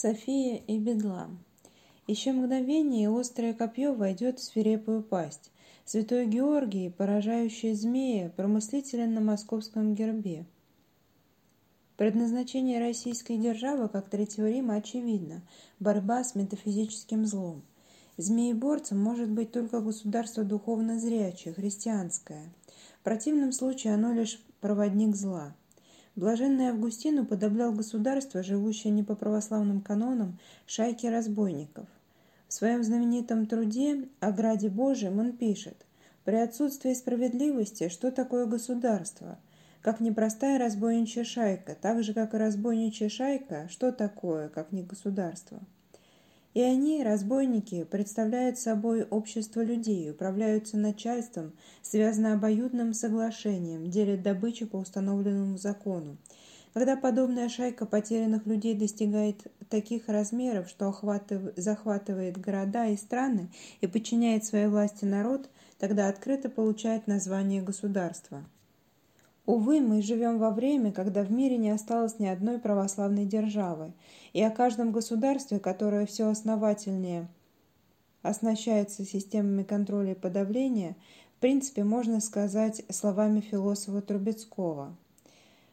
София и Бедлам. Еще мгновение, и острое копье войдет в свирепую пасть. Святой Георгий, поражающий змея, промыслителен на московском гербе. Предназначение российской державы, как Третьего Рима, очевидно – борьба с метафизическим злом. Змееборцем может быть только государство духовно зрячее, христианское. В противном случае оно лишь проводник зла. Блаженный Августин уподоблял государство, живущее не по православным канонам, шайке разбойников. В своем знаменитом труде «О граде Божьем» он пишет «При отсутствии справедливости что такое государство? как непростая разбойничья шайка, так же, как и разбойничья шайка, что такое, как не государство. И они, разбойники, представляют собой общество людей, управляются начальством, связаны обоюдным соглашением, делят добычу по установленному закону. Когда подобная шайка потерянных людей достигает таких размеров, что захватывает города и страны и подчиняет своей власти народ, тогда открыто получает название государства. Увы, мы живем во время, когда в мире не осталось ни одной православной державы, и о каждом государстве, которое все основательнее оснащается системами контроля и подавления, в принципе, можно сказать словами философа Трубецкого.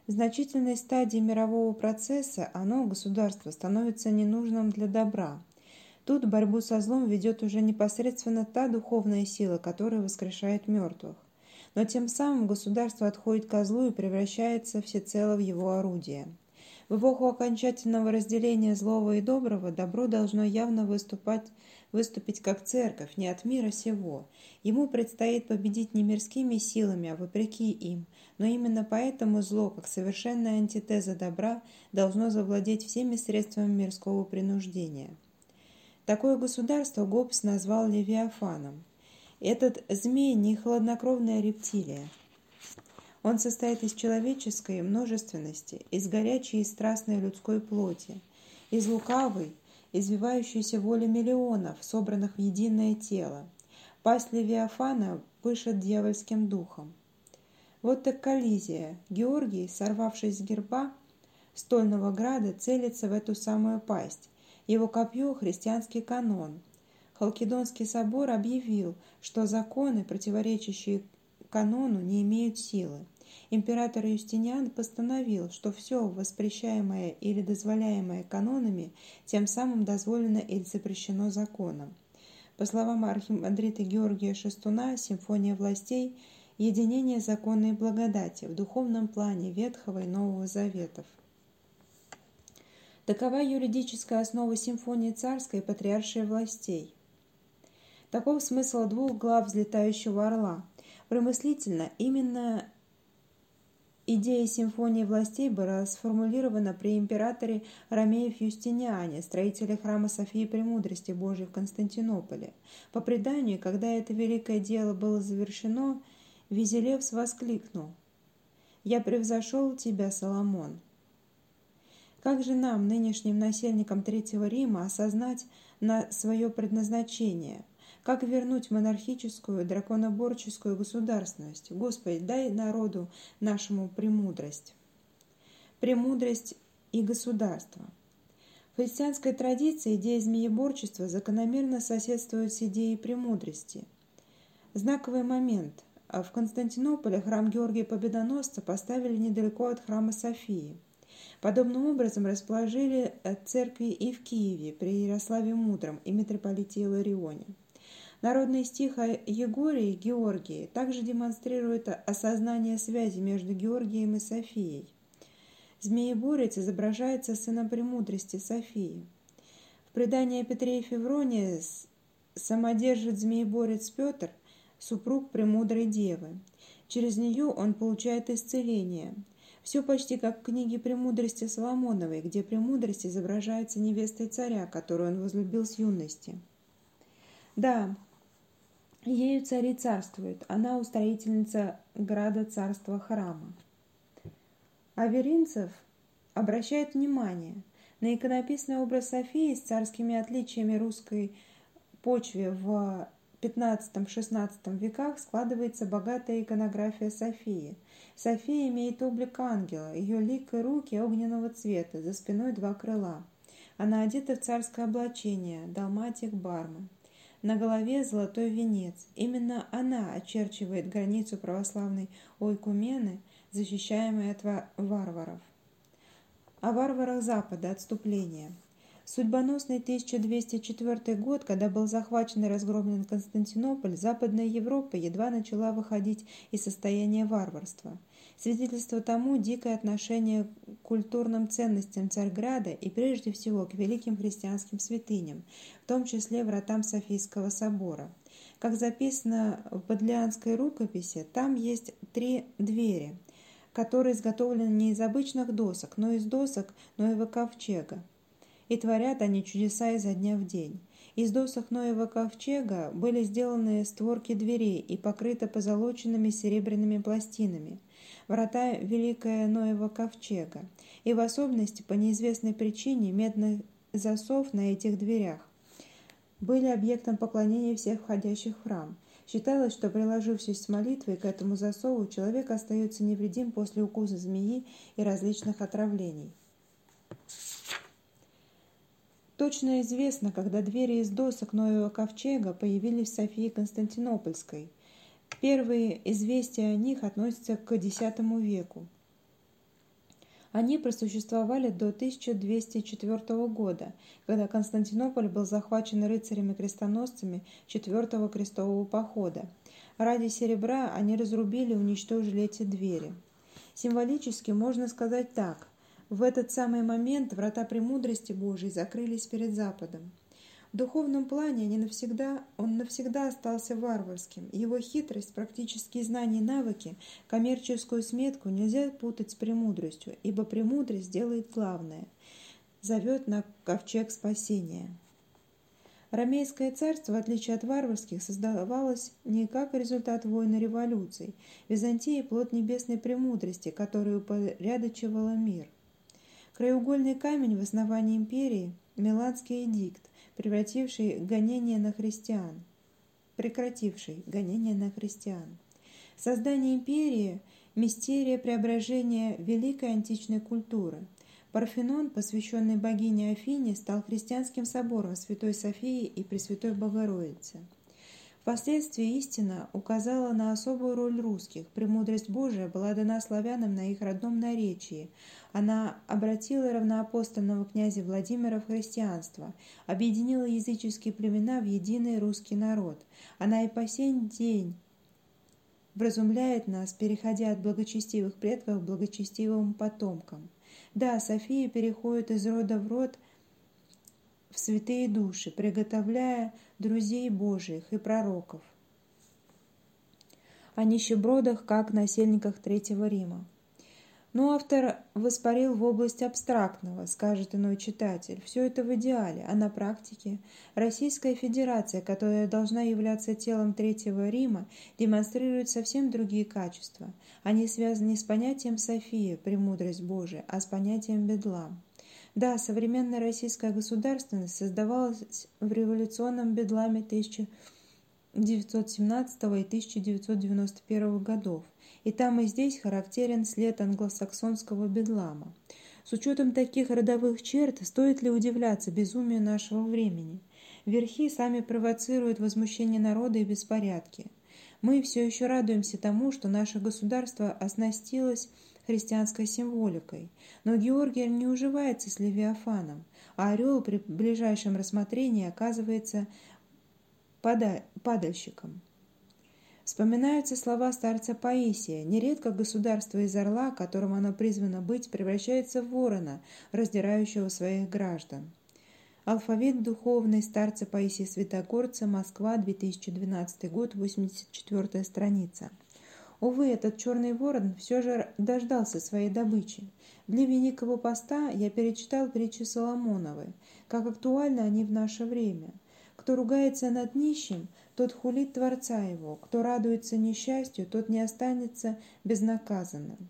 В значительной стадии мирового процесса оно, государство, становится ненужным для добра. Тут борьбу со злом ведет уже непосредственно та духовная сила, которая воскрешает мертвых но тем самым государство отходит ко злу и превращается всецело в его орудие. В эпоху окончательного разделения злого и доброго добро должно явно выступать, выступить как церковь, не от мира сего. Ему предстоит победить не мирскими силами, а вопреки им. Но именно поэтому зло, как совершенная антитеза добра, должно завладеть всеми средствами мирского принуждения. Такое государство Гоббс назвал Левиафаном. Этот змей не хладнокровная рептилия. Он состоит из человеческой множественности, из горячей и страстной людской плоти, из лукавой, извивающейся воли миллионов, собранных в единое тело. Пасть Левиафана пышет дьявольским духом. Вот так коллизия. Георгий, сорвавшись с герба стольного града, целится в эту самую пасть. Его копье – христианский канон – Халкидонский собор объявил, что законы, противоречащие канону, не имеют силы. Император Юстиниан постановил, что все воспрещаемое или дозволяемое канонами тем самым дозволено или запрещено законом. По словам архимандрита Георгия Шестуна, симфония властей – единение закона и благодати в духовном плане Ветхого и Нового Заветов. Такова юридическая основа симфонии царской и патриаршей властей. Таков смысл двух глав взлетающего орла. Промыслительно именно идея симфонии властей была сформулирована при императоре Ромеев Юстиниане, строителе храма Софии Премудрости Божией в Константинополе. По преданию, когда это великое дело было завершено, Визелевс воскликнул «Я превзошел тебя, Соломон». Как же нам, нынешним насельникам Третьего Рима, осознать на свое предназначение – как вернуть монархическую, драконоборческую государственность? Господи, дай народу нашему премудрость. Премудрость и государство. В христианской традиции идея змееборчества закономерно соседствует с идеей премудрости. Знаковый момент. В Константинополе храм Георгия Победоносца поставили недалеко от храма Софии. Подобным образом расположили церкви и в Киеве при Ярославе Мудром и митрополите Иларионе. Народный стих о и Георгии также демонстрирует осознание связи между Георгием и Софией. Змееборец изображается сыном премудрости Софии. В предании о Петре и Февроне самодержит змееборец Петр, супруг премудрой девы. Через нее он получает исцеление. Все почти как в книге «Премудрости Соломоновой», где премудрость изображается невестой царя, которую он возлюбил с юности. Да, Ею цари царствуют, она устроительница града царства храма. Аверинцев обращает внимание на иконописный образ Софии с царскими отличиями русской почве в XV-XVI веках складывается богатая иконография Софии. София имеет облик ангела, ее лик и руки огненного цвета, за спиной два крыла. Она одета в царское облачение, далматик Бармы. На голове золотой венец. Именно она очерчивает границу православной ойкумены, защищаемой от варваров. О варварах Запада, отступления. Судьбоносный 1204 год, когда был захвачен и разгромлен Константинополь, Западная Европа едва начала выходить из состояния варварства. Свидетельство тому дикое отношение к культурным ценностям Царьграда и прежде всего к великим христианским святыням, в том числе вратам Софийского собора. Как записано в Бодлианской рукописи, там есть три двери, которые изготовлены не из обычных досок, но из досок Ноева ковчега и творят они чудеса изо дня в день. Из досок Ноева ковчега были сделаны створки дверей и покрыты позолоченными серебряными пластинами. Врата Великая Ноева ковчега, и в особенности по неизвестной причине медный засов на этих дверях были объектом поклонения всех входящих в храм. Считалось, что приложившись с молитвой к этому засову, человек остается невредим после укуса змеи и различных отравлений. Точно известно, когда двери из досок Ноева ковчега появились в Софии Константинопольской. Первые известия о них относятся к X веку. Они просуществовали до 1204 года, когда Константинополь был захвачен рыцарями-крестоносцами четвертого крестового похода. Ради серебра они разрубили и уничтожили эти двери. Символически можно сказать так – в этот самый момент врата премудрости Божией закрылись перед Западом. Духовном плане они навсегда, он навсегда остался варварским. Его хитрость, практические знания и навыки, коммерческую сметку нельзя путать с премудростью, ибо премудрость делает главное – зовет на ковчег спасения. Ромейское царство, в отличие от варварских, создавалось не как результат войн и революций. Византия – плод небесной премудрости, которая упорядочивала мир. Краеугольный камень в основании империи – Миланский эдикт, превративший гонение на христиан, прекративший гонение на христиан. Создание империи – мистерия преображения великой античной культуры. Парфенон, посвященный богине Афине, стал христианским собором Святой Софии и Пресвятой Богородицы – Впоследствии истина указала на особую роль русских. Премудрость Божия была дана славянам на их родном наречии. Она обратила равноапостольного князя Владимира в христианство, объединила языческие племена в единый русский народ. Она и по сей день вразумляет нас, переходя от благочестивых предков к благочестивым потомкам. Да, София переходит из рода в род – в святые души, приготовляя друзей Божиих и пророков, о нищебродах, как насельниках Третьего Рима. Но автор воспарил в область абстрактного, скажет иной читатель. Все это в идеале, а на практике Российская Федерация, которая должна являться телом Третьего Рима, демонстрирует совсем другие качества. Они связаны не с понятием София, премудрость Божия, а с понятием Бедлам. Да, современная российская государственность создавалась в революционном бедламе 1917 и 1991 годов, и там и здесь характерен след англосаксонского бедлама. С учетом таких родовых черт, стоит ли удивляться безумию нашего времени? Верхи сами провоцируют возмущение народа и беспорядки. Мы все еще радуемся тому, что наше государство оснастилось христианской символикой, но Георгий не уживается с Левиафаном, а орел при ближайшем рассмотрении оказывается падальщиком. Вспоминаются слова старца Паисия. Нередко государство из орла, которым оно призвано быть, превращается в ворона, раздирающего своих граждан. Алфавит духовный старца Паисия Святогорца, Москва, 2012 год, 84 страница. Увы, этот черный ворон все же дождался своей добычи. Для Великого Поста я перечитал притчи Соломоновой, как актуальны они в наше время. Кто ругается над нищим, тот хулит Творца его, кто радуется несчастью, тот не останется безнаказанным.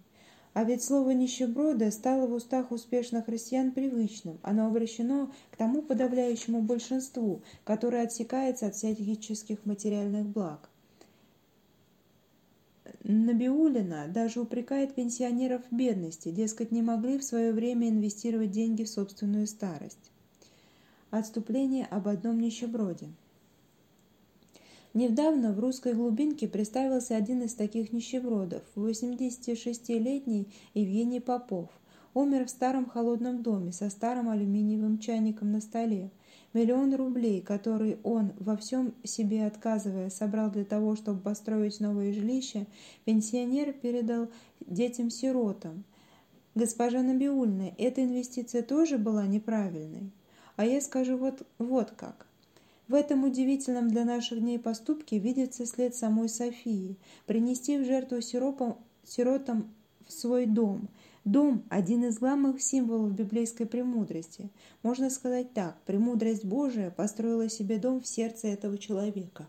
А ведь слово «нищеброда» стало в устах успешных христиан привычным. Оно обращено к тому подавляющему большинству, которое отсекается от всяческих материальных благ. Набиулина даже упрекает пенсионеров в бедности, дескать, не могли в свое время инвестировать деньги в собственную старость. Отступление об одном нищеброде. Недавно в русской глубинке представился один из таких нищебродов, 86-летний Евгений Попов. Умер в старом холодном доме со старым алюминиевым чайником на столе. Миллион рублей, который он, во всем себе отказывая, собрал для того, чтобы построить новое жилище, пенсионер передал детям-сиротам. Госпожа Набиульна, эта инвестиция тоже была неправильной? А я скажу вот, вот как. В этом удивительном для наших дней поступке видится след самой Софии – принести в жертву сиропам, сиротам в свой дом – Дом – один из главных символов библейской премудрости. Можно сказать так, премудрость Божия построила себе дом в сердце этого человека.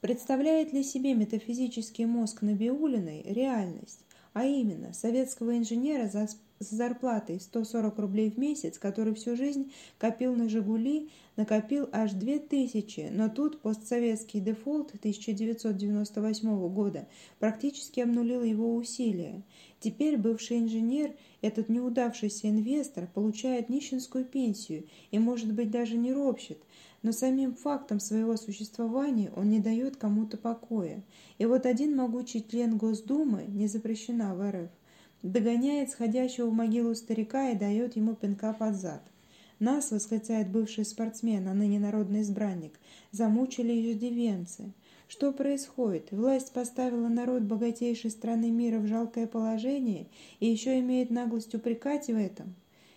Представляет ли себе метафизический мозг Набиулиной реальность, а именно советского инженера за с зарплатой 140 рублей в месяц, который всю жизнь копил на «Жигули», накопил аж 2000, но тут постсоветский дефолт 1998 года практически обнулил его усилия. Теперь бывший инженер, этот неудавшийся инвестор, получает нищенскую пенсию и, может быть, даже не ропщет, но самим фактом своего существования он не дает кому-то покоя. И вот один могучий член Госдумы, не запрещена в РФ, догоняет сходящего в могилу старика и дает ему пинка под зад. Нас, восклицает бывший спортсмен, а ныне народный избранник, замучили иждивенцы. Что происходит? Власть поставила народ богатейшей страны мира в жалкое положение и еще имеет наглость упрекать в этом?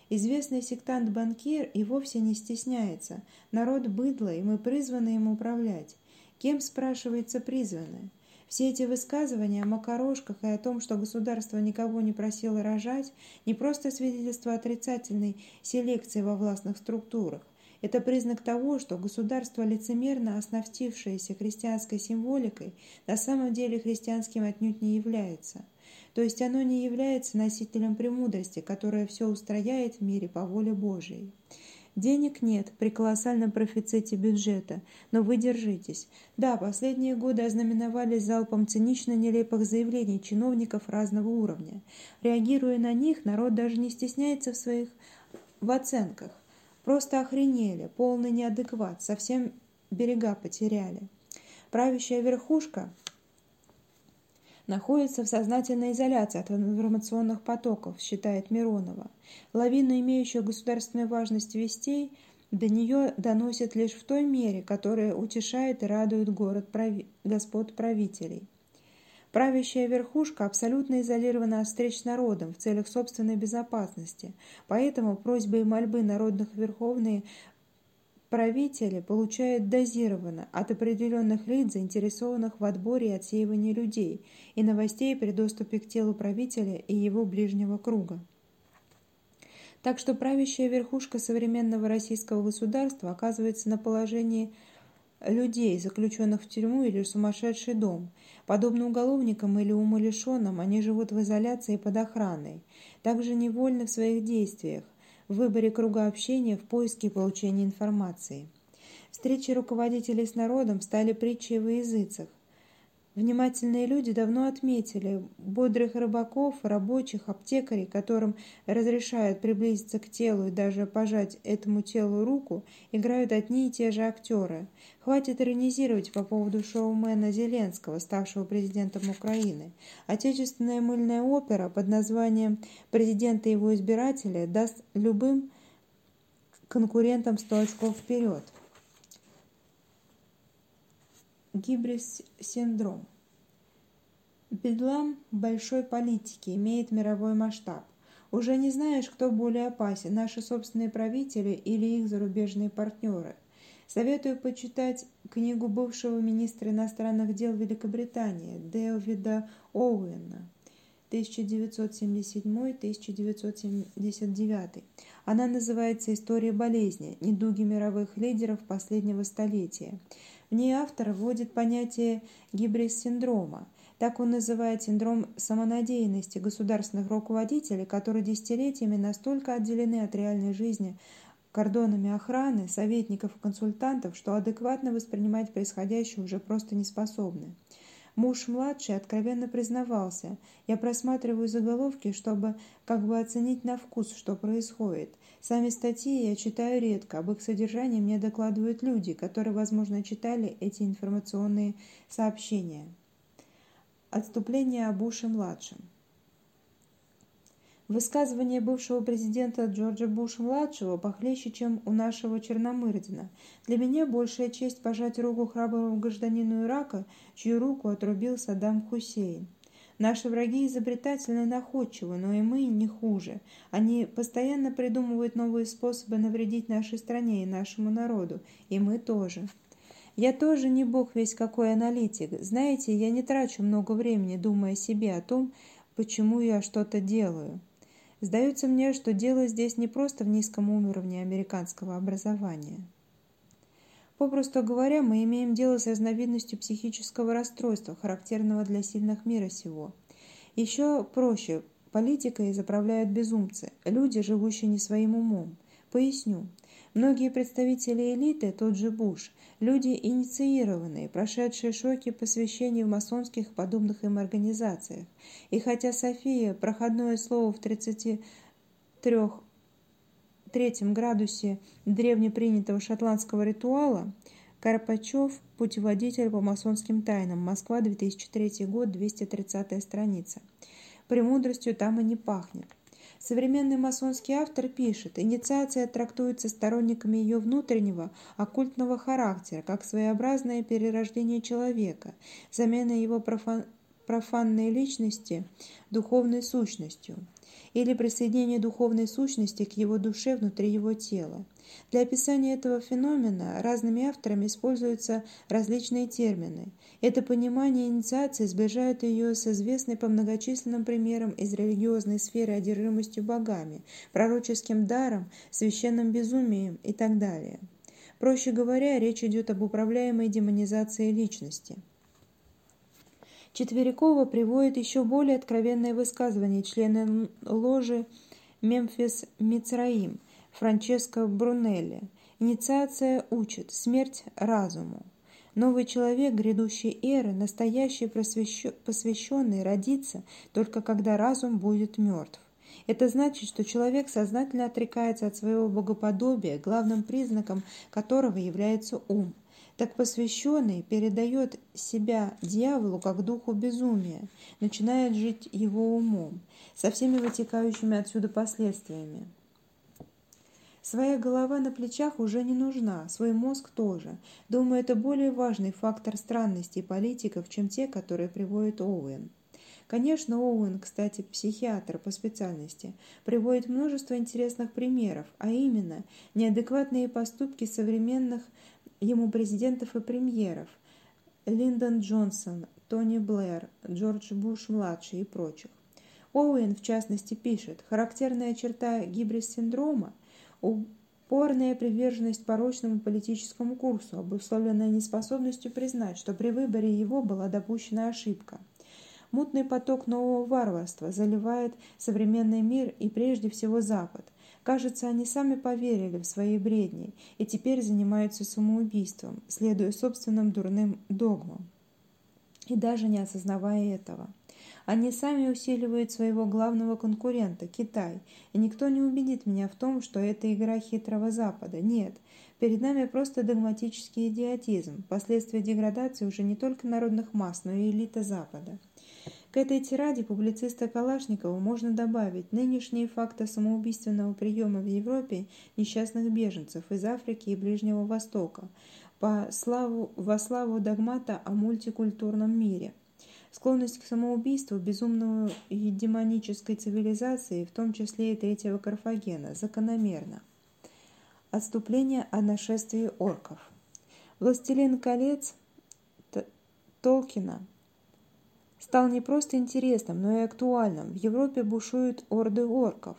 Известный сектант-банкир и вовсе не стесняется. Народ быдло, и мы призваны им управлять. Кем, спрашивается, призваны? Все эти высказывания о макарошках и о том, что государство никого не просило рожать, не просто свидетельство отрицательной селекции во властных структурах. Это признак того, что государство, лицемерно оснастившееся христианской символикой, на самом деле христианским отнюдь не является. То есть оно не является носителем премудрости, которая все устрояет в мире по воле Божией. Денег нет при колоссальном профиците бюджета, но вы держитесь. Да, последние годы ознаменовались залпом цинично нелепых заявлений чиновников разного уровня. Реагируя на них, народ даже не стесняется в своих в оценках. Просто охренели, полный неадекват, совсем берега потеряли. Правящая верхушка находится в сознательной изоляции от информационных потоков, считает Миронова. Лавину имеющую государственную важность вестей до нее доносят лишь в той мере, которая утешает и радует город прави... господ правителей. Правящая верхушка абсолютно изолирована от встреч народом в целях собственной безопасности, поэтому просьбы и мольбы народных верховные правители получают дозированно от определенных лиц, заинтересованных в отборе и отсеивании людей, и новостей при доступе к телу правителя и его ближнего круга. Так что правящая верхушка современного российского государства оказывается на положении людей, заключенных в тюрьму или сумасшедший дом. Подобно уголовникам или умалишенным, они живут в изоляции под охраной, также невольны в своих действиях, в выборе круга общения, в поиске и получении информации. Встречи руководителей с народом стали притчей во языцах. Внимательные люди давно отметили бодрых рыбаков, рабочих, аптекарей, которым разрешают приблизиться к телу и даже пожать этому телу руку, играют одни и те же актеры. Хватит иронизировать по поводу шоумена Зеленского, ставшего президентом Украины. Отечественная мыльная опера под названием «Президент и его избиратели» даст любым конкурентам 100 очков вперед. Гибрис-синдром. Бедлам большой политики имеет мировой масштаб. Уже не знаешь, кто более опасен, наши собственные правители или их зарубежные партнеры. Советую почитать книгу бывшего министра иностранных дел Великобритании Дэвида Оуэна 1977-1979. Она называется «История болезни. Недуги мировых лидеров последнего столетия». В ней автор вводит понятие гибрис-синдрома. Так он называет синдром самонадеянности государственных руководителей, которые десятилетиями настолько отделены от реальной жизни кордонами охраны, советников и консультантов, что адекватно воспринимать происходящее уже просто не способны. Муж-младший откровенно признавался. Я просматриваю заголовки, чтобы как бы оценить на вкус, что происходит. Сами статьи я читаю редко, об их содержании мне докладывают люди, которые, возможно, читали эти информационные сообщения. Отступление о Буше-младшем. Высказывание бывшего президента Джорджа Буша-младшего похлеще, чем у нашего Черномырдина. Для меня большая честь пожать руку храброму гражданину Ирака, чью руку отрубил Саддам Хусейн. Наши враги изобретательны и находчивы, но и мы не хуже. Они постоянно придумывают новые способы навредить нашей стране и нашему народу, и мы тоже. Я тоже не бог весь какой аналитик. Знаете, я не трачу много времени, думая себе о том, почему я что-то делаю. Сдается мне, что дело здесь не просто в низком уровне американского образования. Попросту говоря, мы имеем дело с разновидностью психического расстройства, характерного для сильных мира сего. Еще проще, политикой заправляют безумцы, люди, живущие не своим умом. Поясню. Многие представители элиты, тот же Буш, люди инициированные, прошедшие шоки посвящения в масонских подобных им организациях. И хотя София – проходное слово в 33 третьем градусе древнепринятого шотландского ритуала, Карпачев – путеводитель по масонским тайнам. Москва, 2003 год, 230 страница. Премудростью там и не пахнет. Современный масонский автор пишет, инициация трактуется сторонниками ее внутреннего, оккультного характера, как своеобразное перерождение человека, замена его профан... профанной личности духовной сущностью или присоединение духовной сущности к его душе внутри его тела. Для описания этого феномена разными авторами используются различные термины. Это понимание инициации сближает ее с известной по многочисленным примерам из религиозной сферы одержимостью богами, пророческим даром, священным безумием и так далее. Проще говоря, речь идет об управляемой демонизации личности. Четверякова приводит еще более откровенное высказывание члена ложи Мемфис Мицраим Франческо Брунелли. Инициация учит смерть разуму. Новый человек грядущей эры, настоящий посвященный, родится только когда разум будет мертв. Это значит, что человек сознательно отрекается от своего богоподобия, главным признаком которого является ум – так посвященный передает себя дьяволу как духу безумия, начинает жить его умом, со всеми вытекающими отсюда последствиями. Своя голова на плечах уже не нужна, свой мозг тоже. Думаю, это более важный фактор странностей политиков, чем те, которые приводит Оуэн. Конечно, Оуэн, кстати, психиатр по специальности, приводит множество интересных примеров, а именно неадекватные поступки современных ему президентов и премьеров Линдон Джонсон, Тони Блэр, Джордж Буш-младший и прочих. Оуэн, в частности, пишет, характерная черта гибрис-синдрома – упорная приверженность порочному политическому курсу, обусловленная неспособностью признать, что при выборе его была допущена ошибка. Мутный поток нового варварства заливает современный мир и прежде всего Запад. Кажется, они сами поверили в свои бредни и теперь занимаются самоубийством, следуя собственным дурным догмам. И даже не осознавая этого. Они сами усиливают своего главного конкурента – Китай, и никто не убедит меня в том, что это игра хитрого Запада. Нет, перед нами просто догматический идиотизм, последствия деградации уже не только народных масс, но и элиты Запада. К этой тираде публициста Калашникова можно добавить нынешние факты самоубийственного приема в Европе несчастных беженцев из Африки и Ближнего Востока по славу, во славу догмата о мультикультурном мире. Склонность к самоубийству безумной и демонической цивилизации, в том числе и третьего Карфагена, закономерна. Отступление о нашествии орков. «Властелин колец» Толкина – стал не просто интересным, но и актуальным. В Европе бушуют орды орков.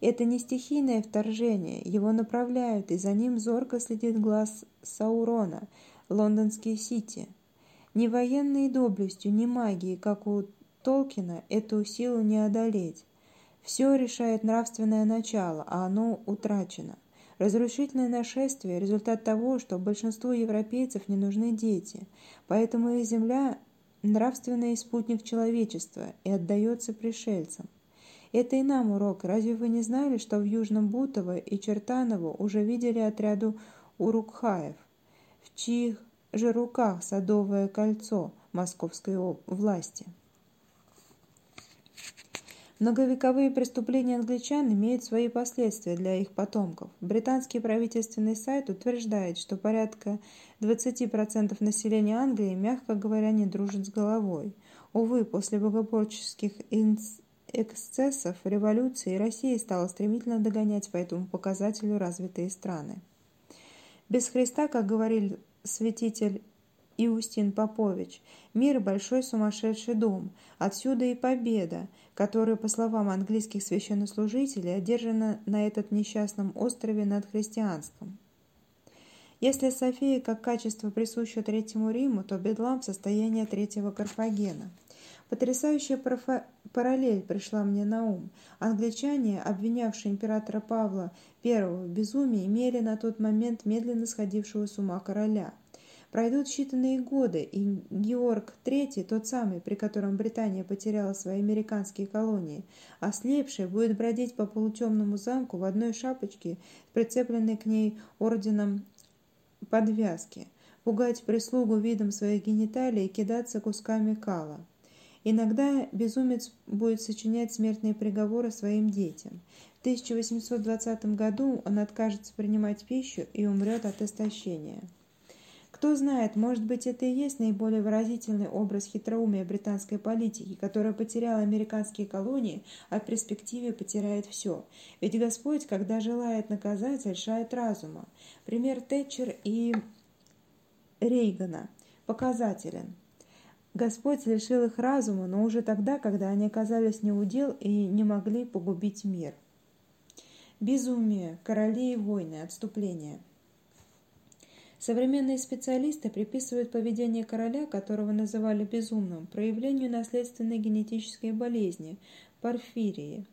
Это не стихийное вторжение, его направляют, и за ним зорко следит глаз Саурона, лондонский Сити. Ни военной доблестью, ни магией, как у Толкина, эту силу не одолеть. Все решает нравственное начало, а оно утрачено. Разрушительное нашествие – результат того, что большинству европейцев не нужны дети, поэтому их земля нравственный спутник человечества и отдается пришельцам. Это и нам урок. Разве вы не знали, что в Южном Бутово и Чертаново уже видели отряду урукхаев, в чьих же руках садовое кольцо московской власти? Многовековые преступления англичан имеют свои последствия для их потомков. Британский правительственный сайт утверждает, что порядка 20% населения Англии, мягко говоря, не дружит с головой. Увы, после богопорческих эксцессов революции Россия стала стремительно догонять по этому показателю развитые страны. Без Христа, как говорил святитель Иустин Попович. Мир – большой сумасшедший дом. Отсюда и победа, которая, по словам английских священнослужителей, одержана на этот несчастном острове над христианством. Если София как качество присуще Третьему Риму, то Бедлам – состояние Третьего Карфагена. Потрясающая параллель пришла мне на ум. Англичане, обвинявшие императора Павла I в безумии, имели на тот момент медленно сходившего с ума короля – Пройдут считанные годы, и Георг III, тот самый, при котором Британия потеряла свои американские колонии, ослепший, будет бродить по полутемному замку в одной шапочке, прицепленной к ней орденом подвязки, пугать прислугу видом своих гениталий и кидаться кусками кала. Иногда безумец будет сочинять смертные приговоры своим детям. В 1820 году он откажется принимать пищу и умрет от истощения. Кто знает, может быть, это и есть наиболее выразительный образ хитроумия британской политики, которая потеряла американские колонии, а в перспективе потеряет все. Ведь Господь, когда желает наказать, решает разума. Пример Тэтчер и Рейгана показателен. Господь лишил их разума, но уже тогда, когда они оказались неудел и не могли погубить мир. Безумие, короли и войны, отступление – Современные специалисты приписывают поведение короля, которого называли безумным, проявлению наследственной генетической болезни – порфирии.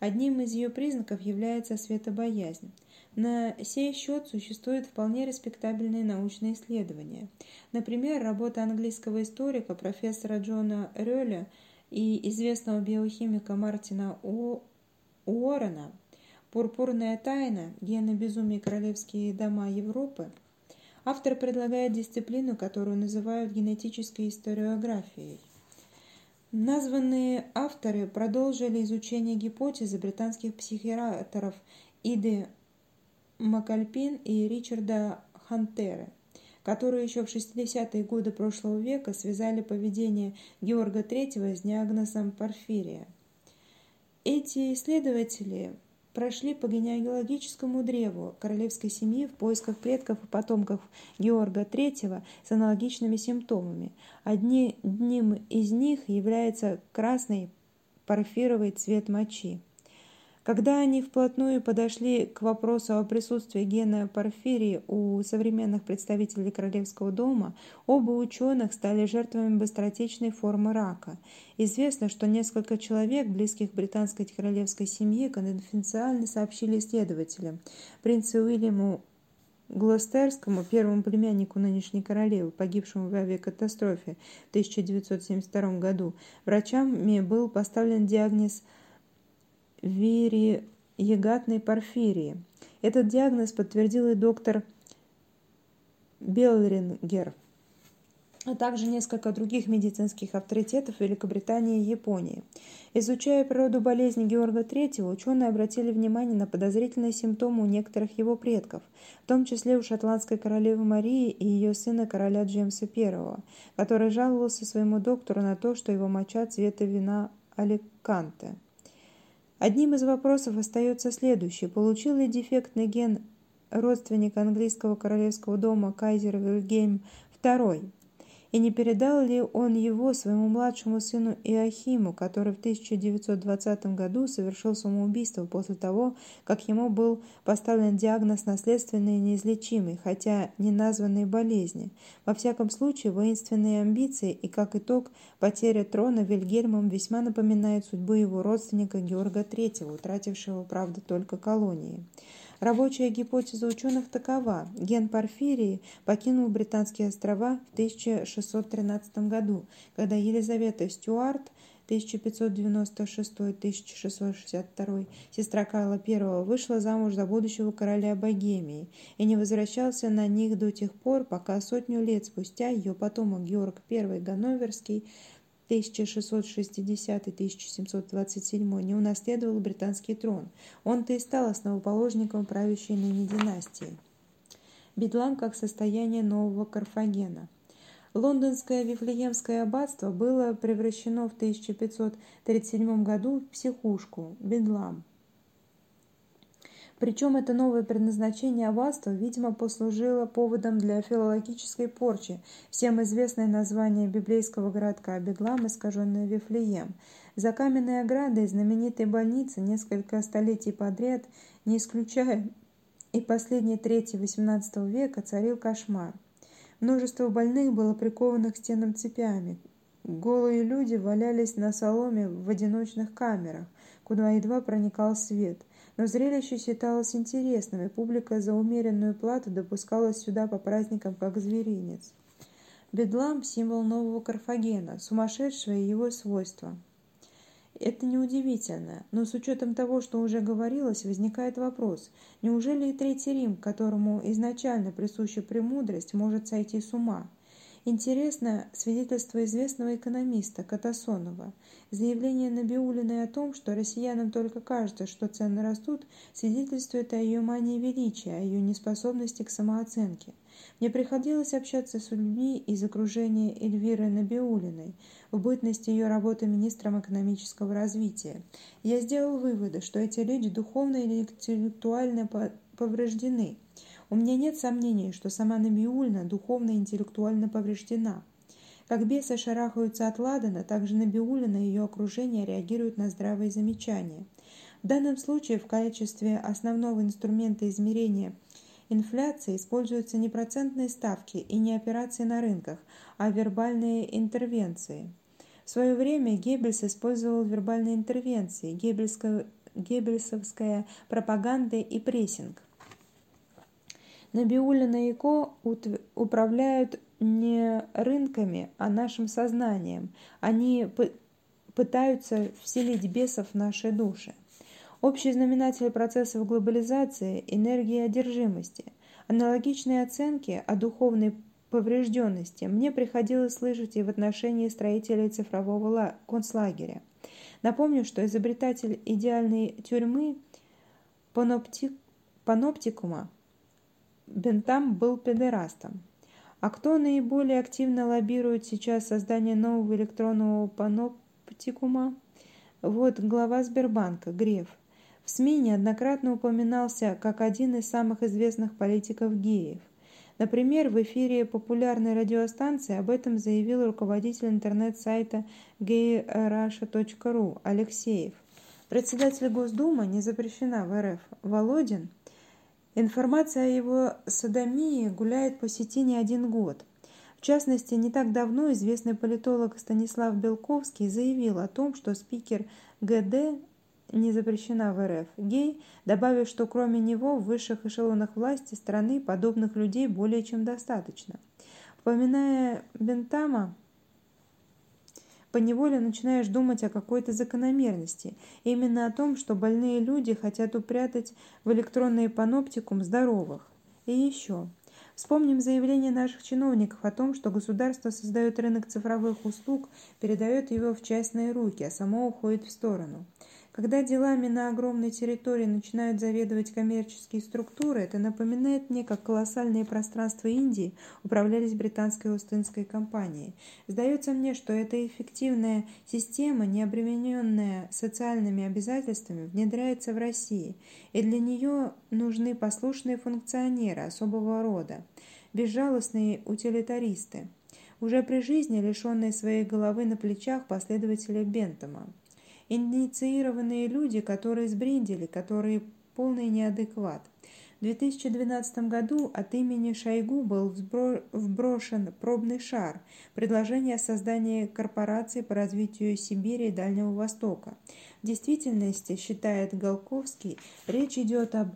Одним из ее признаков является светобоязнь. На сей счет существуют вполне респектабельные научные исследования. Например, работа английского историка профессора Джона Рёля и известного биохимика Мартина Уоррена «Пурпурная тайна. Гены безумия королевские дома Европы» Автор предлагает дисциплину, которую называют генетической историографией. Названные авторы продолжили изучение гипотезы британских психиатров Иды Макальпин и Ричарда Хантеры, которые еще в 60-е годы прошлого века связали поведение Георга III с диагнозом порфирия. Эти исследователи прошли по генеалогическому древу королевской семьи в поисках предков и потомков Георга III с аналогичными симптомами. Одним из них является красный порфировый цвет мочи. Когда они вплотную подошли к вопросу о присутствии гена порфирии у современных представителей Королевского дома, оба ученых стали жертвами быстротечной формы рака. Известно, что несколько человек, близких британской королевской семье, конфиденциально сообщили исследователям. Принцу Уильяму Глостерскому, первому племяннику нынешней королевы, погибшему в авиакатастрофе в 1972 году, врачами был поставлен диагноз – вириегатной порфирии. Этот диагноз подтвердил и доктор Белрингер, а также несколько других медицинских авторитетов Великобритании и Японии. Изучая природу болезни Георга III, ученые обратили внимание на подозрительные симптомы у некоторых его предков, в том числе у шотландской королевы Марии и ее сына короля Джеймса I, который жаловался своему доктору на то, что его моча цвета вина Аликанте. Одним из вопросов остается следующий. Получил ли дефектный ген родственник английского королевского дома кайзер Вильгельм II? И не передал ли он его своему младшему сыну Иохиму, который в 1920 году совершил самоубийство после того, как ему был поставлен диагноз наследственный и неизлечимый, хотя не названные болезни. Во всяком случае, воинственные амбиции и, как итог, потеря трона Вильгельмом весьма напоминает судьбу его родственника Георга III, утратившего, правда, только колонии. Рабочая гипотеза ученых такова. Ген Порфирии покинул Британские острова в 1613 году, когда Елизавета Стюарт 1596-1662, сестра Карла I, вышла замуж за будущего короля Богемии и не возвращался на них до тех пор, пока сотню лет спустя ее потомок Георг I Ганноверский 1660-1727 не унаследовал британский трон. Он-то и стал основоположником правящей ныне династии. Бедлам как состояние нового Карфагена. Лондонское Вифлеемское аббатство было превращено в 1537 году в психушку, Бедлам. Причем это новое предназначение аббатства, видимо, послужило поводом для филологической порчи. Всем известное название библейского городка Бедлам, искаженное Вифлеем. За каменной оградой знаменитой больницы несколько столетий подряд, не исключая и последние трети XVIII века, царил кошмар. Множество больных было приковано к стенам цепями. Голые люди валялись на соломе в одиночных камерах, куда едва проникал свет – но зрелище считалось интересным, и публика за умеренную плату допускалась сюда по праздникам как зверинец. Бедлам – символ нового Карфагена, сумасшедшего и его свойства. Это неудивительно, но с учетом того, что уже говорилось, возникает вопрос, неужели и Третий Рим, которому изначально присуща премудрость, может сойти с ума? Интересно свидетельство известного экономиста Катасонова. Заявление Набиулиной о том, что россиянам только кажется, что цены растут, свидетельствует о ее мании величия, о ее неспособности к самооценке. Мне приходилось общаться с людьми из окружения Эльвиры Набиулиной в бытности ее работы министром экономического развития. Я сделал выводы, что эти люди духовно или интеллектуально повреждены – у меня нет сомнений, что сама Набиульна духовно и интеллектуально повреждена. Как бесы шарахаются от Ладана, так же Набиулина и ее окружение реагируют на здравые замечания. В данном случае в качестве основного инструмента измерения инфляции используются не процентные ставки и не операции на рынках, а вербальные интервенции. В свое время Геббельс использовал вербальные интервенции, геббельсовская пропаганда и прессинг. Набиулина и Ко управляют не рынками, а нашим сознанием. Они пытаются вселить бесов в наши души. Общий знаменатель процессов глобализации – энергия одержимости. Аналогичные оценки о духовной поврежденности мне приходилось слышать и в отношении строителей цифрового концлагеря. Напомню, что изобретатель идеальной тюрьмы паноптикума Бентам был педерастом. А кто наиболее активно лоббирует сейчас создание нового электронного паноптикума? Вот глава Сбербанка, Греф. В СМИ неоднократно упоминался как один из самых известных политиков геев. Например, в эфире популярной радиостанции об этом заявил руководитель интернет-сайта gayrussia.ru Алексеев. Председатель Госдумы не запрещена в РФ Володин – Информация о его садомии гуляет по сети не один год. В частности, не так давно известный политолог Станислав Белковский заявил о том, что спикер ГД не запрещена в РФ гей, добавив, что кроме него в высших эшелонах власти страны подобных людей более чем достаточно. Вспоминая Бентама, поневоле начинаешь думать о какой-то закономерности, именно о том, что больные люди хотят упрятать в электронный паноптикум здоровых. И еще. Вспомним заявление наших чиновников о том, что государство создает рынок цифровых услуг, передает его в частные руки, а само уходит в сторону. Когда делами на огромной территории начинают заведовать коммерческие структуры, это напоминает мне, как колоссальные пространства Индии управлялись британской Остинской компанией. Сдается мне, что эта эффективная система, не обремененная социальными обязательствами, внедряется в России, и для нее нужны послушные функционеры особого рода, безжалостные утилитаристы, уже при жизни лишенные своей головы на плечах последователи Бентома инициированные люди, которые сбрендили, которые полный неадекват. В 2012 году от имени Шойгу был вброшен пробный шар, предложение о создании корпорации по развитию Сибири и Дальнего Востока. В действительности, считает Голковский, речь идет об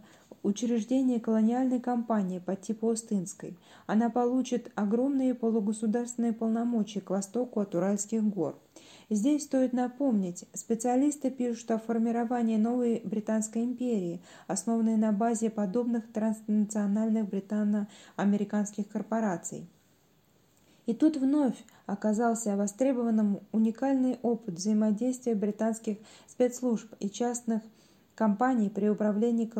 учреждение колониальной компании по типу Остинской. Она получит огромные полугосударственные полномочия к востоку от Уральских гор. Здесь стоит напомнить, специалисты пишут о формировании новой Британской империи, основанной на базе подобных транснациональных британо-американских корпораций. И тут вновь оказался востребованным уникальный опыт взаимодействия британских спецслужб и частных компаний при управлении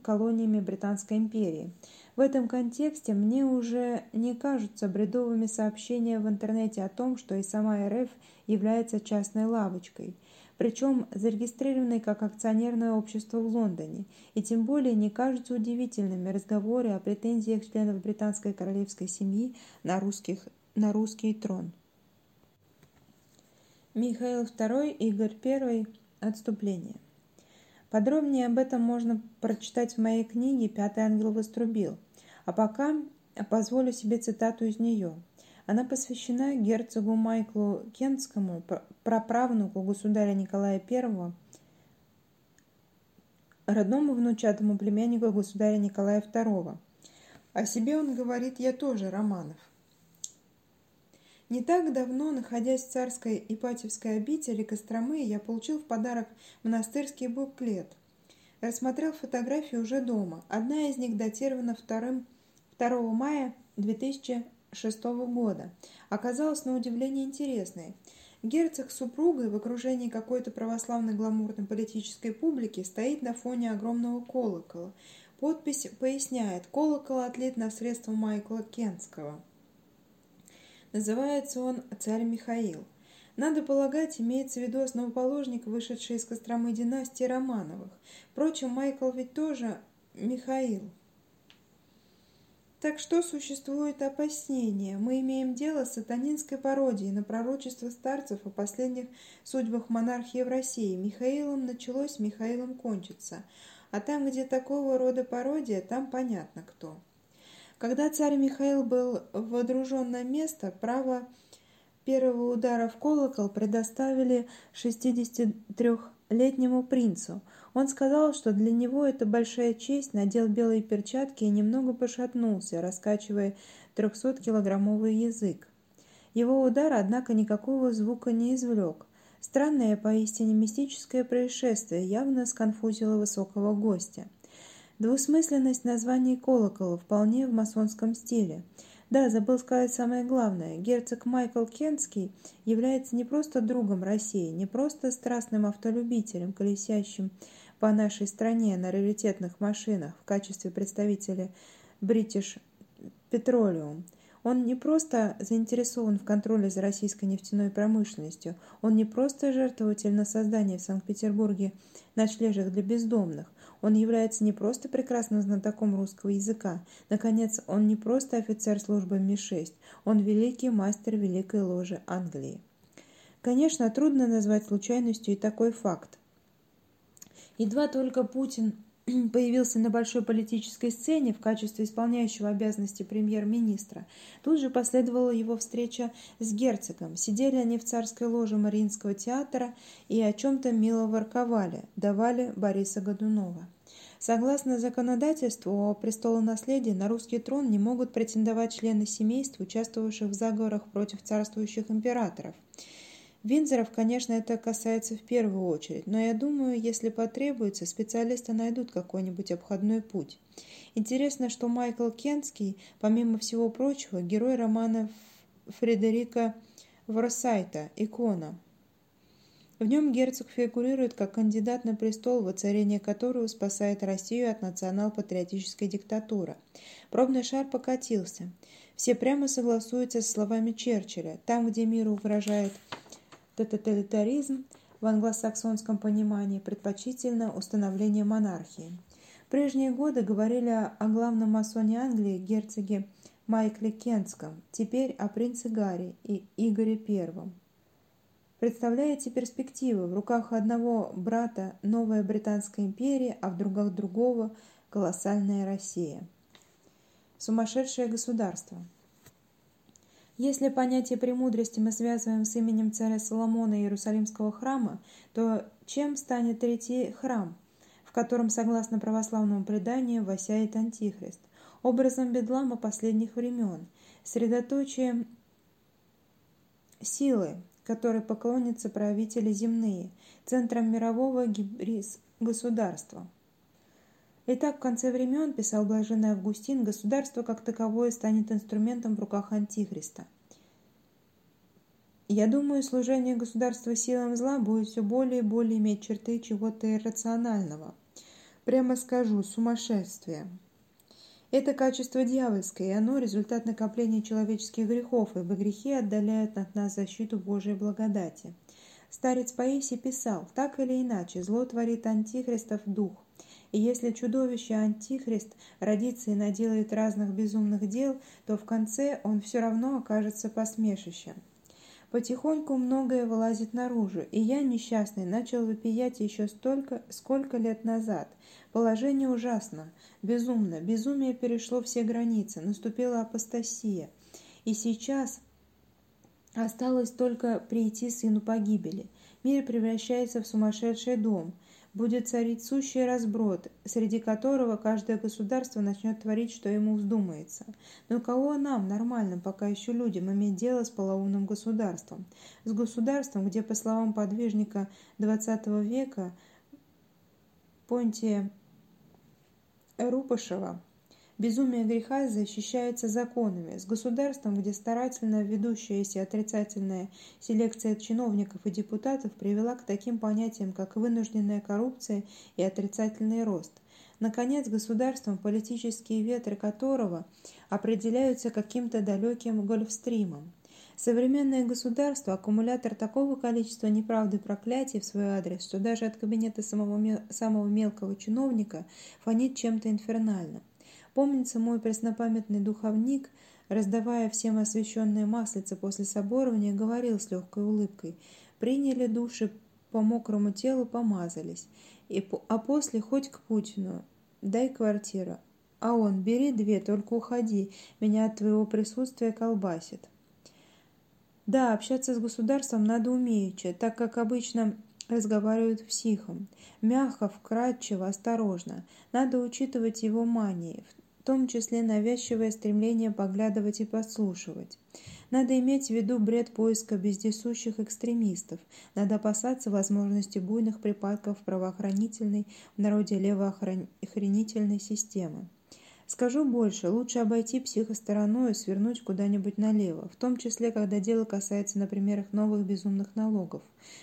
колониями Британской империи. В этом контексте мне уже не кажутся бредовыми сообщения в интернете о том, что и сама РФ является частной лавочкой, причем зарегистрированной как акционерное общество в Лондоне, и тем более не кажутся удивительными разговоры о претензиях членов британской королевской семьи на, русских, на русский трон. Михаил II, Игорь I. Отступление. Подробнее об этом можно прочитать в моей книге «Пятый ангел вострубил». А пока позволю себе цитату из нее. Она посвящена герцогу Майклу Кентскому, праправнуку государя Николая I, родному внучатому племяннику государя Николая II. О себе он говорит «Я тоже Романов». Не так давно, находясь в царской Ипатьевской обители Костромы, я получил в подарок монастырский буклет. Рассмотрел фотографии уже дома. Одна из них датирована 2, 2 мая 2006 года. Оказалась на удивление интересной. Герцог с супругой в окружении какой-то православной гламурной политической публики стоит на фоне огромного колокола. Подпись поясняет «Колокол отлит на средства Майкла Кенского». Называется он «Царь Михаил». Надо полагать, имеется в виду основоположник, вышедший из Костромы династии Романовых. Впрочем, Майкл ведь тоже Михаил. Так что существует опасение. Мы имеем дело с сатанинской пародией на пророчество старцев о последних судьбах монархии в России. Михаилом началось, Михаилом кончится. А там, где такого рода пародия, там понятно кто. Когда царь Михаил был водружен на место, право первого удара в колокол предоставили 63-летнему принцу. Он сказал, что для него это большая честь, надел белые перчатки и немного пошатнулся, раскачивая 300-килограммовый язык. Его удар, однако, никакого звука не извлек. Странное, поистине мистическое происшествие явно сконфузило высокого гостя. Двусмысленность названий колокола вполне в масонском стиле. Да, забыл сказать самое главное. Герцог Майкл Кентский является не просто другом России, не просто страстным автолюбителем, колесящим по нашей стране на раритетных машинах в качестве представителя British Petroleum. Он не просто заинтересован в контроле за российской нефтяной промышленностью, он не просто жертвователь на создание в Санкт-Петербурге ночлежек для бездомных, он является не просто прекрасным знатоком русского языка. Наконец, он не просто офицер службы Ми-6, он великий мастер Великой Ложи Англии. Конечно, трудно назвать случайностью и такой факт. Едва только Путин появился на большой политической сцене в качестве исполняющего обязанности премьер-министра. Тут же последовала его встреча с герцогом. Сидели они в царской ложе Мариинского театра и о чем-то мило ворковали, давали Бориса Годунова. Согласно законодательству о престолонаследии, на русский трон не могут претендовать члены семейств, участвовавших в заговорах против царствующих императоров – Винзоров, конечно, это касается в первую очередь, но я думаю, если потребуется, специалисты найдут какой-нибудь обходной путь. Интересно, что Майкл Кентский, помимо всего прочего, герой романа Фредерика Ворсайта «Икона». В нем герцог фигурирует как кандидат на престол, воцарение которого спасает Россию от национал-патриотической диктатуры. Пробный шар покатился. Все прямо согласуются с словами Черчилля. Там, где миру угрожает тоталитаризм в англосаксонском понимании предпочтительно установление монархии. В прежние годы говорили о главном масоне Англии, герцоге Майкле Кентском, теперь о принце Гарри и Игоре Первом. Представляете перспективы? В руках одного брата новая Британская империя, а в другах другого колоссальная Россия. Сумасшедшее государство – если понятие премудрости мы связываем с именем царя Соломона Иерусалимского храма, то чем станет третий храм, в котором, согласно православному преданию, восяет Антихрист, образом бедлама последних времен, средоточием силы, которой поклонятся правители земные, центром мирового гибрис государства. Итак, в конце времен, писал блаженный Августин, государство как таковое станет инструментом в руках Антихриста. Я думаю, служение государства силам зла будет все более и более иметь черты чего-то иррационального. Прямо скажу, сумасшествия. Это качество дьявольское, и оно – результат накопления человеческих грехов, ибо грехи отдаляют от нас защиту Божией благодати. Старец Паисий писал, так или иначе, зло творит антихристов дух, и если чудовище Антихрист родится и наделает разных безумных дел, то в конце он все равно окажется посмешищем. Потихоньку многое вылазит наружу, и я, несчастный, начал выпиять еще столько, сколько лет назад. Положение ужасно, безумно, безумие перешло все границы, наступила апостасия. И сейчас осталось только прийти сыну погибели. Мир превращается в сумасшедший дом – будет царить сущий разброд, среди которого каждое государство начнет творить, что ему вздумается. Но кого нам, нормальным, пока еще людям, иметь дело с полоумным государством? С государством, где, по словам подвижника XX века Понтия Рупашева, Безумие греха защищается законами. С государством, где старательно ведущаяся отрицательная селекция чиновников и депутатов привела к таким понятиям, как вынужденная коррупция и отрицательный рост. Наконец, государством, политические ветры которого определяются каким-то далеким гольфстримом. Современное государство – аккумулятор такого количества неправды и проклятий в свой адрес, что даже от кабинета самого, самого мелкого чиновника фонит чем-то инфернальным. Помнится, мой преснопамятный духовник, раздавая всем освященные маслица после соборования, говорил с легкой улыбкой, «Приняли души по мокрому телу, помазались, и, а после хоть к Путину, дай квартиру, а он, бери две, только уходи, меня от твоего присутствия колбасит». Да, общаться с государством надо умеючи, так как обычно разговаривают психом. Мягко, вкрадчиво, осторожно. Надо учитывать его мании, том числе навязчивое стремление поглядывать и подслушивать. Надо иметь в виду бред поиска вездесущих экстремистов. Надо опасаться возможности буйных припадков правоохранительной, в народе левоохранительной системы. Скажу больше, лучше обойти психостороной и свернуть куда-нибудь налево, в том числе, когда дело касается, например, их новых безумных налогов.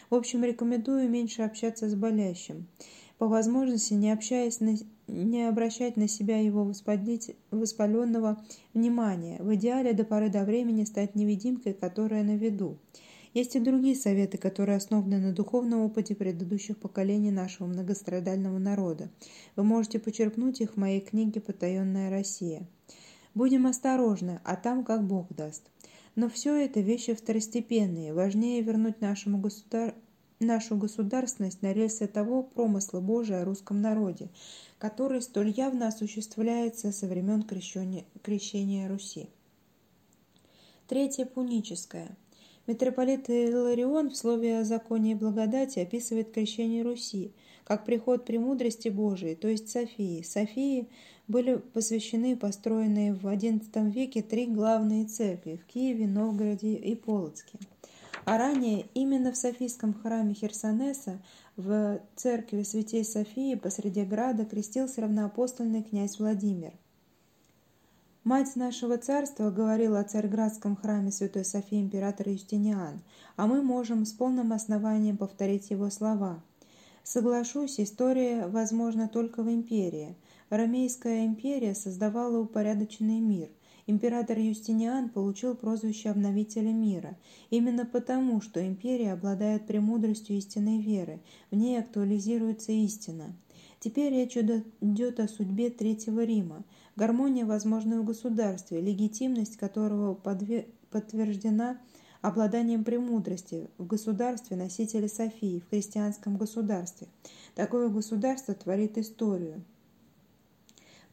В общем, рекомендую меньше общаться с болящим. По возможности, не общаясь на не обращать на себя его воспаленного внимания, в идеале до поры до времени стать невидимкой, которая на виду. Есть и другие советы, которые основаны на духовном опыте предыдущих поколений нашего многострадального народа. Вы можете почерпнуть их в моей книге «Потаенная Россия». Будем осторожны, а там как Бог даст. Но все это вещи второстепенные. Важнее вернуть нашему государ... нашу государственность на рельсы того промысла Божия о русском народе, который столь явно осуществляется со времен крещения, крещения Руси. Третье пуническое. Митрополит Иларион в слове о законе и благодати описывает крещение Руси как приход премудрости Божией, то есть Софии. Софии были посвящены построенные в XI веке три главные церкви в Киеве, Новгороде и Полоцке. А ранее именно в Софийском храме Херсонеса в церкви Святей Софии посреди града крестился равноапостольный князь Владимир. Мать нашего царства говорила о царьградском храме Святой Софии император Юстиниан, а мы можем с полным основанием повторить его слова. Соглашусь, история возможна только в империи. Ромейская империя создавала упорядоченный мир – Император Юстиниан получил прозвище обновителя мира, именно потому, что империя обладает премудростью истинной веры, в ней актуализируется истина. Теперь речь идет о судьбе Третьего Рима, гармония возможна в государстве, легитимность которого подтверждена обладанием премудрости в государстве носителя Софии, в христианском государстве. Такое государство творит историю.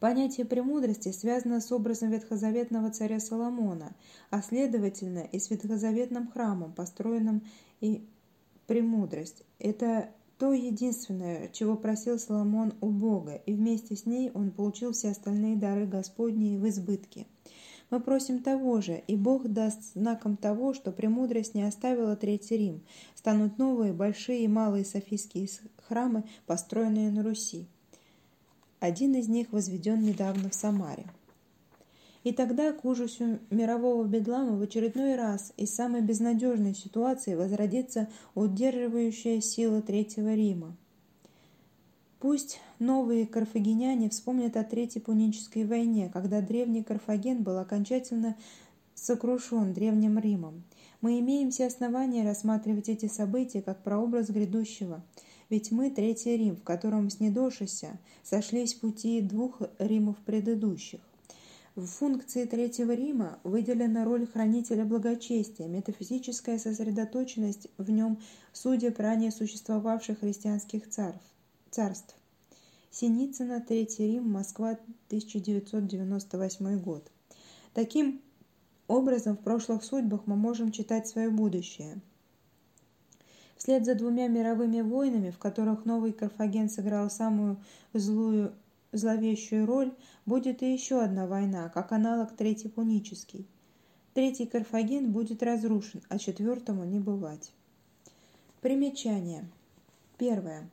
Понятие премудрости связано с образом ветхозаветного царя Соломона, а следовательно и с ветхозаветным храмом, построенным и премудрость. Это то единственное, чего просил Соломон у Бога, и вместе с ней он получил все остальные дары Господние в избытке. Мы просим того же, и Бог даст знаком того, что премудрость не оставила Третий Рим, станут новые, большие и малые софийские храмы, построенные на Руси. Один из них возведен недавно в Самаре. И тогда к ужасу мирового бедлама в очередной раз из самой безнадежной ситуации возродится удерживающая сила Третьего Рима. Пусть новые карфагеняне вспомнят о Третьей Пунической войне, когда древний Карфаген был окончательно сокрушен Древним Римом. Мы имеем все основания рассматривать эти события как прообраз грядущего, ведь мы Третий Рим, в котором снедошися сошлись пути двух Римов предыдущих. В функции Третьего Рима выделена роль хранителя благочестия, метафизическая сосредоточенность в нем судеб ранее существовавших христианских царств. Синицына, Третий Рим, Москва, 1998 год. Таким образом, в прошлых судьбах мы можем читать свое будущее. Вслед за двумя мировыми войнами, в которых новый Карфаген сыграл самую злую зловещую роль будет и еще одна война, как аналог Третий Пунический. Третий Карфаген будет разрушен, а четвертому не бывать. Примечание. Первое.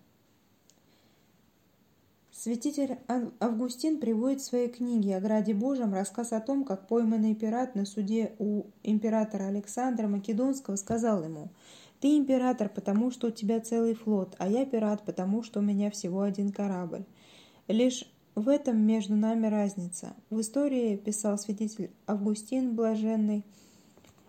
Святитель Августин приводит в своей книге о Граде Божьем рассказ о том, как пойманный пират на суде у императора Александра Македонского сказал ему «Ты император, потому что у тебя целый флот, а я пират, потому что у меня всего один корабль. Лишь в этом между нами разница. В истории, писал святитель Августин Блаженный,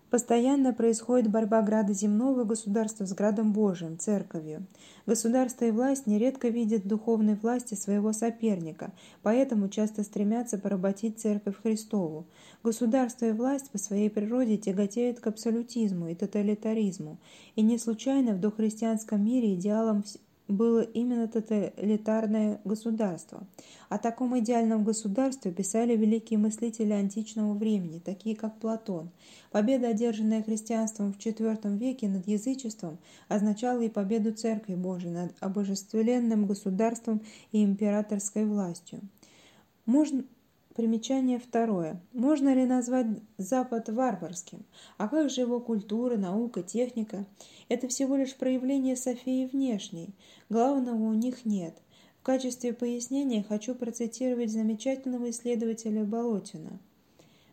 постоянно происходит борьба града земного государства с градом Божиим, церковью. Государство и власть нередко видят в духовной власти своего соперника, поэтому часто стремятся поработить церковь Христову. Государство и власть по своей природе тяготеют к абсолютизму и тоталитаризму, и не случайно в дохристианском мире идеалом было именно тоталитарное государство. О таком идеальном государстве писали великие мыслители античного времени, такие как Платон. Победа, одержанная христианством в IV веке над язычеством, означала и победу Церкви Божией над обожествленным государством и императорской властью. Можно Примечание второе. Можно ли назвать Запад варварским? А как же его культура, наука, техника? Это всего лишь проявление Софии внешней. Главного у них нет. В качестве пояснения хочу процитировать замечательного исследователя Болотина.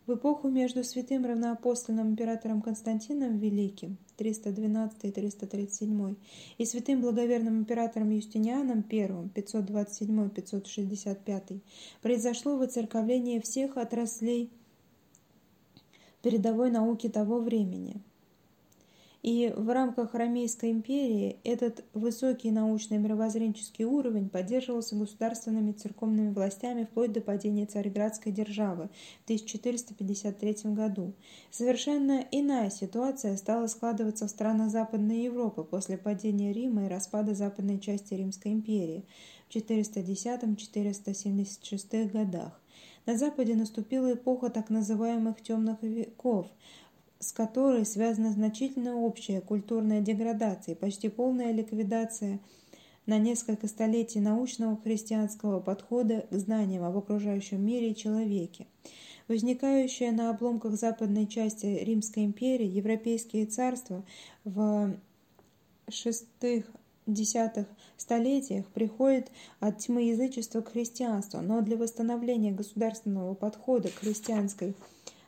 В эпоху между святым равноапостольным императором Константином Великим 312-337 и святым благоверным императором Юстинианом I 527-565 произошло воцерковление всех отраслей передовой науки того времени – и в рамках Ромейской империи этот высокий научно-мировоззренческий уровень поддерживался государственными церковными властями вплоть до падения Царьградской державы в 1453 году. Совершенно иная ситуация стала складываться в странах Западной Европы после падения Рима и распада западной части Римской империи в 410-476 годах. На Западе наступила эпоха так называемых «темных веков», с которой связана значительно общая культурная деградация и почти полная ликвидация на несколько столетий научного христианского подхода к знаниям об окружающем мире и человеке. Возникающие на обломках западной части Римской империи европейские царства в шестых десятых столетиях приходят от тьмы язычества к христианству, но для восстановления государственного подхода к христианской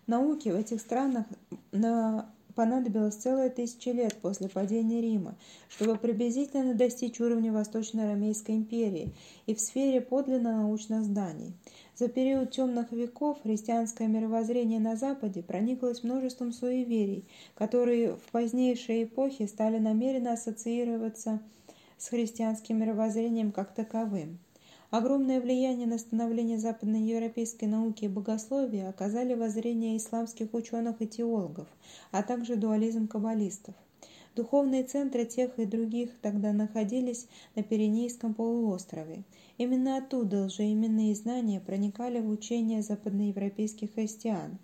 Науке в этих странах на понадобилось целая тысяча лет после падения Рима, чтобы приблизительно достичь уровня Восточно-Ромейской империи и в сфере подлинно научных зданий. За период темных веков христианское мировоззрение на Западе прониклось множеством суеверий, которые в позднейшей эпохе стали намеренно ассоциироваться с христианским мировоззрением как таковым. Огромное влияние на становление западноевропейской науки и богословия оказали воззрения исламских ученых и теологов, а также дуализм каббалистов. Духовные центры тех и других тогда находились на Пиренейском полуострове. Именно оттуда лжеименные знания проникали в учения западноевропейских христиан.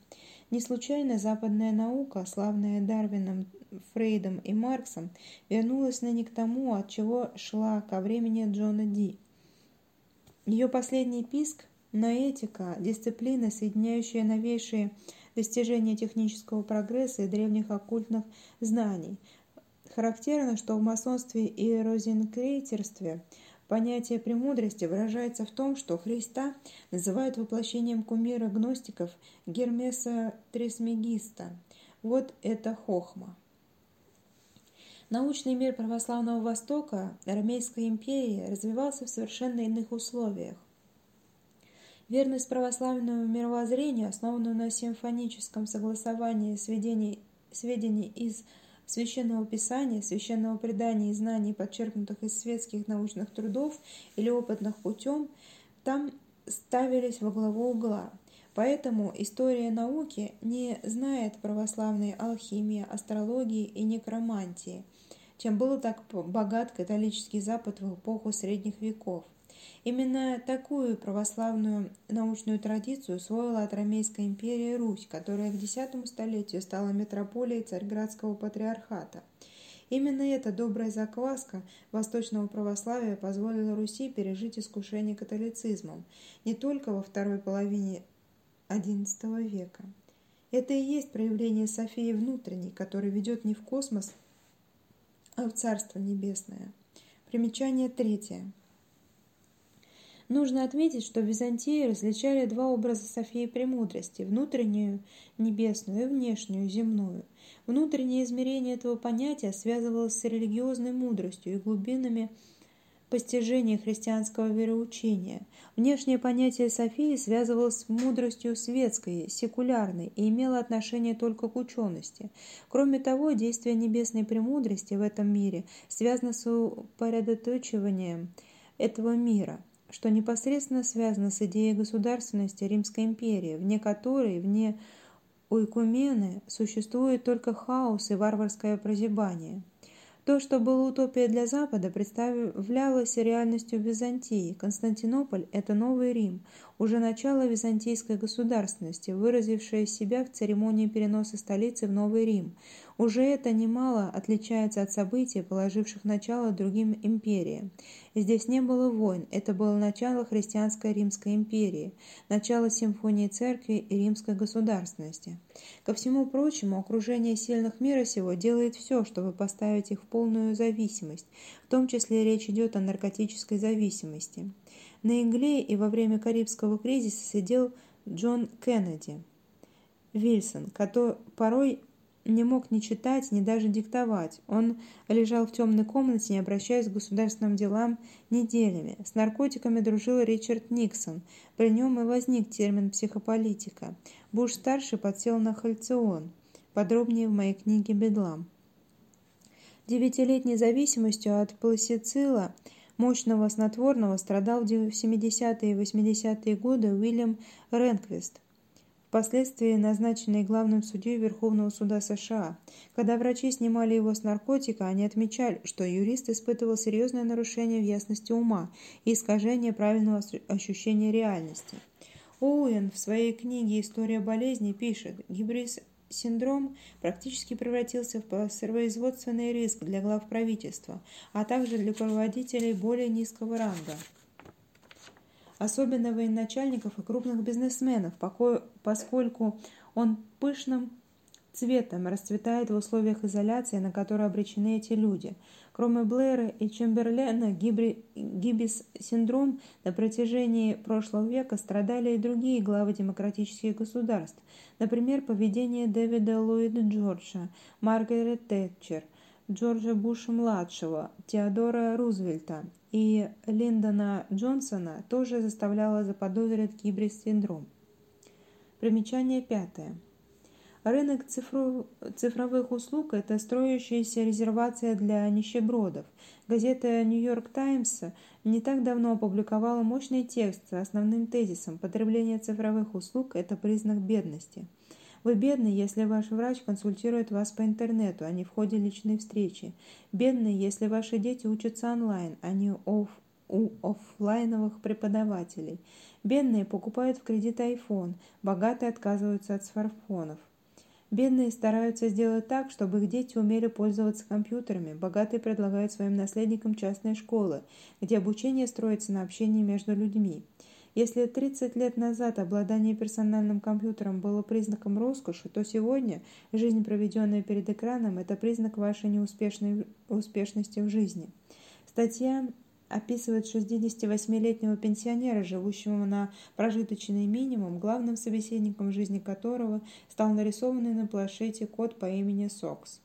Не случайно западная наука, славная Дарвином, Фрейдом и Марксом, вернулась ныне к тому, от чего шла ко времени Джона Ди. Ее последний писк Ноэтика – дисциплина, соединяющая новейшие достижения технического прогресса и древних оккультных знаний. Характерно, что в масонстве и розенкрейтерстве понятие премудрости выражается в том, что Христа называют воплощением кумира гностиков Гермеса Трисмегиста. Вот это хохма. Научный мир православного Востока, Ромейской империи, развивался в совершенно иных условиях. Верность православному мировоззрению, основанную на симфоническом согласовании сведений, сведений из священного писания, священного предания и знаний, подчеркнутых из светских научных трудов или опытных путем, там ставились во главу угла. Поэтому история науки не знает православной алхимии, астрологии и некромантии, чем был так богат католический Запад в эпоху средних веков. Именно такую православную научную традицию усвоила от Ромейской империи Русь, которая к X столетию стала метрополией Царьградского патриархата. Именно эта добрая закваска восточного православия позволила Руси пережить искушение католицизмом не только во второй половине XI века. Это и есть проявление Софии внутренней, которая ведет не в космос, в Царство Небесное. Примечание третье. Нужно отметить, что Византии различали два образа Софии Премудрости – внутреннюю небесную и внешнюю земную. Внутреннее измерение этого понятия связывалось с религиозной мудростью и глубинами постижения христианского вероучения. Внешнее понятие Софии связывалось с мудростью светской, секулярной и имело отношение только к учености. Кроме того, действие небесной премудрости в этом мире связано с упорядочиванием этого мира – что непосредственно связано с идеей государственности Римской империи, вне которой, вне уйкумены, существует только хаос и варварское прозябание – то, что было утопией для Запада, представлялось реальностью Византии. Константинополь – это новый Рим, уже начало византийской государственности, выразившее себя в церемонии переноса столицы в Новый Рим. Уже это немало отличается от событий, положивших начало другим империям. Здесь не было войн, это было начало христианской Римской империи, начало симфонии церкви и римской государственности. Ко всему прочему, окружение сильных мира сего делает все, чтобы поставить их в полную зависимость, в том числе речь идет о наркотической зависимости. На игле и во время Карибского кризиса сидел Джон Кеннеди. Вильсон, который порой не мог ни читать, ни даже диктовать. Он лежал в темной комнате, не обращаясь к государственным делам неделями. С наркотиками дружил Ричард Никсон. При нем и возник термин «психополитика». Буш-старший подсел на хальцион. Подробнее в моей книге «Бедлам». Девятилетней зависимостью от пласицила мощного снотворного страдал в 70-е и 80-е годы Уильям Ренквист впоследствии назначенный главным судьей Верховного суда США. Когда врачи снимали его с наркотика, они отмечали, что юрист испытывал серьезное нарушение в ясности ума и искажение правильного ощущения реальности. Оуэн в своей книге «История болезни» пишет, гибрис синдром практически превратился в производственный риск для глав правительства, а также для руководителей более низкого ранга особенно военачальников и крупных бизнесменов, поскольку он пышным цветом расцветает в условиях изоляции, на которую обречены эти люди. Кроме Блэра и Чемберлена, гибис-синдром на протяжении прошлого века страдали и другие главы демократических государств, например, поведение Дэвида Ллойда Джорджа, Маргарет Тэтчер, Джорджа Буша-младшего, Теодора Рузвельта и Линдона Джонсона тоже заставляло заподозрить гибрид-синдром. Примечание пятое. Рынок цифров... цифровых услуг – это строящаяся резервация для нищебродов. Газета «Нью-Йорк Таймс» не так давно опубликовала мощный текст с основным тезисом «Потребление цифровых услуг – это признак бедности». Вы бедны, если ваш врач консультирует вас по интернету, а не в ходе личной встречи. Бедны, если ваши дети учатся онлайн, а не оф у офлайновых преподавателей. Бедные покупают в кредит iPhone, богатые отказываются от смартфонов. Бедные стараются сделать так, чтобы их дети умели пользоваться компьютерами. Богатые предлагают своим наследникам частные школы, где обучение строится на общении между людьми. Если 30 лет назад обладание персональным компьютером было признаком роскоши, то сегодня жизнь, проведенная перед экраном, это признак вашей неуспешной успешности в жизни. Статья описывает 68-летнего пенсионера, живущего на прожиточный минимум, главным собеседником жизни которого стал нарисованный на планшете кот по имени Сокс.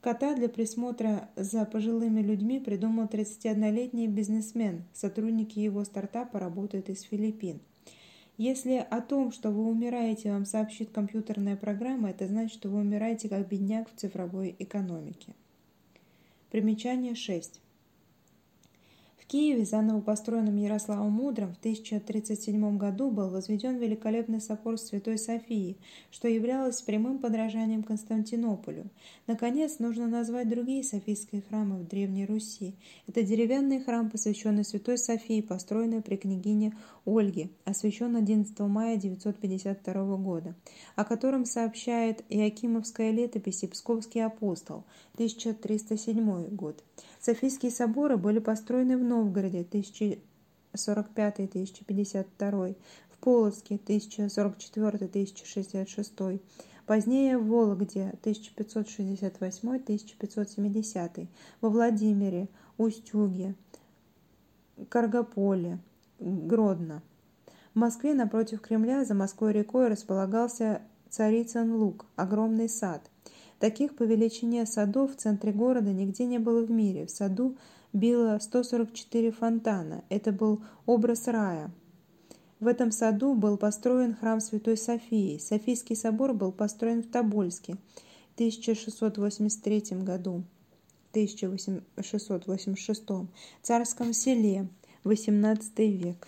Кота для присмотра за пожилыми людьми придумал 31-летний бизнесмен. Сотрудники его стартапа работают из Филиппин. Если о том, что вы умираете, вам сообщит компьютерная программа, это значит, что вы умираете как бедняк в цифровой экономике. Примечание 6. Киеве, заново построенном Ярославом Мудрым, в 1037 году был возведен великолепный собор Святой Софии, что являлось прямым подражанием Константинополю. Наконец, нужно назвать другие софийские храмы в Древней Руси. Это деревянный храм, посвященный Святой Софии, построенный при княгине Ольге, освящен 11 мая 952 года, о котором сообщает Иакимовская летопись и Псковский апостол, 1307 год. Софийские соборы были построены в Новгороде 1045-1052, в Полоцке 1044-1066, позднее в Вологде 1568-1570, во Владимире, Устюге, Каргополе, Гродно. В Москве напротив Кремля за Москвой рекой располагался Царицын луг, огромный сад – Таких по величине садов в центре города нигде не было в мире. В саду било 144 фонтана. Это был образ рая. В этом саду был построен храм Святой Софии. Софийский собор был построен в Тобольске в 1683 году, 1686, Царском селе, 18 век.